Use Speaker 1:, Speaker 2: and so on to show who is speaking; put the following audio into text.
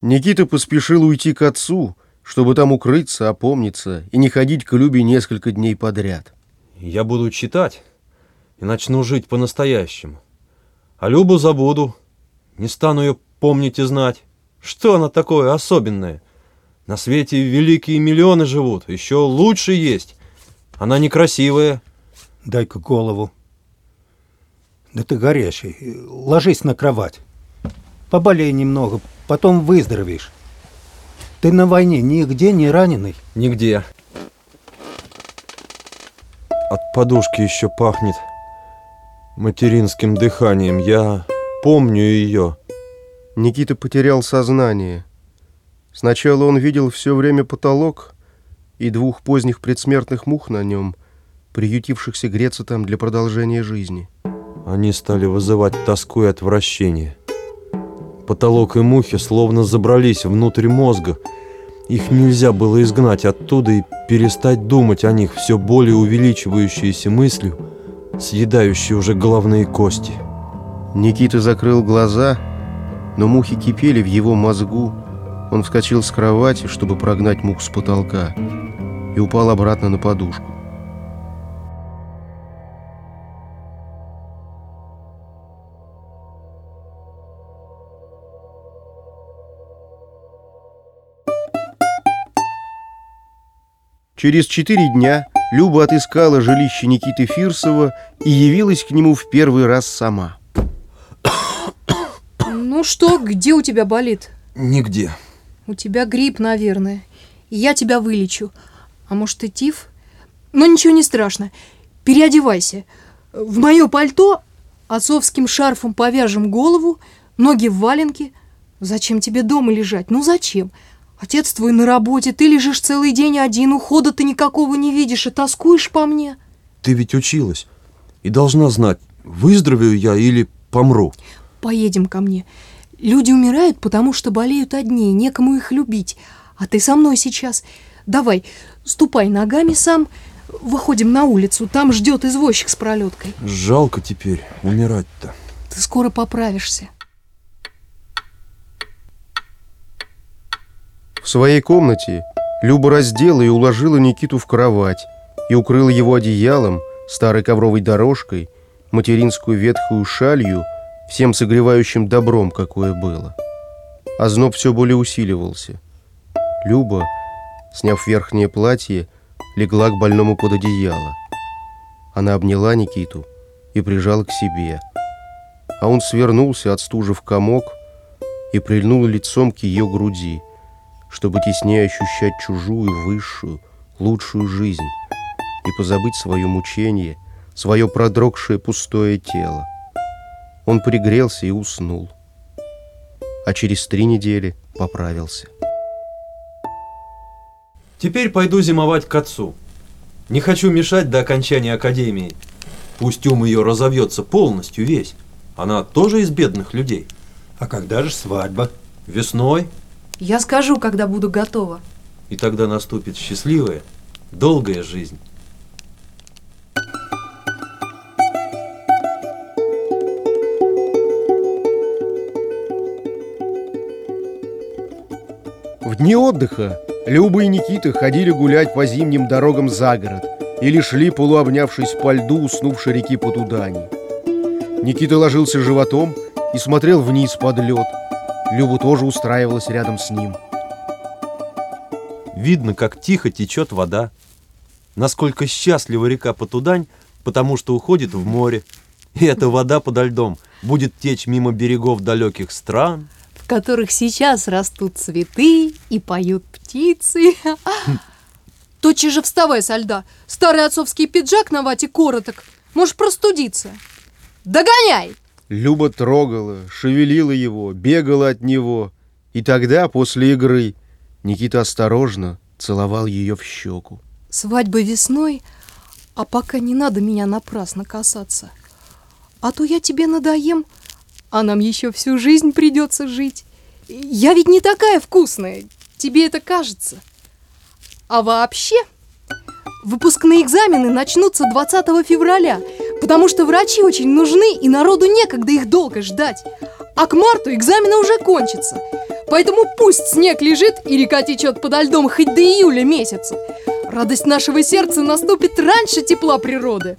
Speaker 1: Никита поспешил уйти к отцу, чтобы там укрыться, опомниться и не ходить к Любе несколько дней подряд.
Speaker 2: Я буду читать и начну жить по-настоящему. А Любу забуду, не стану ее помнить и знать. Что она такое особенное? На свете великие миллионы живут, еще лучше есть. Она некрасивая.
Speaker 3: Дай-ка голову. Да ты горячий. Ложись на кровать. Поболей немного, потом выздоровеешь. Ты на войне нигде не раненый?
Speaker 2: Нигде. От подушки еще пахнет материнским дыханием. Я помню ее.
Speaker 1: Никита потерял сознание. Сначала он видел все время потолок и двух поздних предсмертных мух на нем, приютившихся греться там для продолжения жизни.
Speaker 2: Они стали вызывать тоску и отвращение. Потолок и мухи словно забрались внутрь мозга. Их нельзя было изгнать оттуда и перестать думать о них все более увеличивающейся мыслью, съедающей уже головные кости.
Speaker 1: Никита закрыл глаза, но мухи кипели в его мозгу. Он вскочил с кровати, чтобы прогнать мух с потолка, и упал обратно на подушку. Через четыре дня Люба отыскала жилище Никиты Фирсова и явилась к нему в первый раз сама.
Speaker 4: Ну что, где у тебя болит?
Speaker 2: Нигде.
Speaker 4: У тебя грипп, наверное. И я тебя вылечу. А может и тиф? Но ничего не страшно. Переодевайся. В мое пальто отцовским шарфом повяжем голову, ноги в валенке. Зачем тебе дома лежать? Ну зачем? Отец твой на работе, ты лежишь целый день один, ухода ты никакого не видишь и тоскуешь по мне.
Speaker 2: Ты ведь училась и должна знать, выздоровею я или помру.
Speaker 4: Поедем ко мне. Люди умирают, потому что болеют одни, некому их любить. А ты со мной сейчас. Давай, ступай ногами сам. Выходим на улицу, там ждет извозчик с пролеткой.
Speaker 2: Жалко теперь умирать-то.
Speaker 4: Ты скоро поправишься.
Speaker 1: В своей комнате Люба раздела и уложила Никиту в кровать и укрыла его одеялом, старой ковровой дорожкой, материнскую ветхую шалью, всем согревающим добром, какое было. А зноб все более усиливался. Люба, сняв верхнее платье, легла к больному под одеяло. Она обняла Никиту и прижала к себе. А он свернулся от стужи в комок и прильнул лицом к ее груди – чтобы теснее ощущать чужую, высшую, лучшую жизнь и позабыть свое мучение, свое продрогшее пустое тело. Он пригрелся и уснул, а через три недели поправился.
Speaker 2: Теперь пойду зимовать к отцу. Не хочу мешать до окончания академии. Пусть ум ее разовьется полностью весь. Она тоже из бедных людей.
Speaker 3: А когда же свадьба?
Speaker 2: Весной
Speaker 4: Я скажу, когда буду готова.
Speaker 2: И тогда наступит счастливая, долгая жизнь.
Speaker 1: В дни отдыха Люба и Никита ходили гулять по зимним дорогам за город или шли, полуобнявшись по льду уснувшей реки Потудани. Никита ложился животом и смотрел вниз под лед. Люба тоже устраивалась рядом с ним.
Speaker 2: Видно, как тихо течет вода. Насколько счастлива река Потудань, потому что уходит в море. И эта вода подо льдом будет течь мимо берегов далеких стран.
Speaker 4: в которых сейчас растут цветы и поют птицы. Тотчас же вставай со льда. Старый отцовский пиджак на вате короток. Можешь простудиться. Догоняй!
Speaker 1: Люба трогала, шевелила его, бегала от него. И тогда, после игры, Никита осторожно целовал ее в щеку.
Speaker 4: Свадьба весной, а пока не надо меня напрасно касаться. А то я тебе надоем, а нам еще всю жизнь придется жить. Я ведь не такая вкусная, тебе это кажется. А вообще, выпускные экзамены начнутся 20 февраля, потому что врачи очень нужны, и народу некогда их долго ждать. А к марту экзамены уже кончатся. Поэтому пусть снег лежит и река течет подо льдом хоть до июля месяца. Радость нашего сердца наступит раньше тепла природы.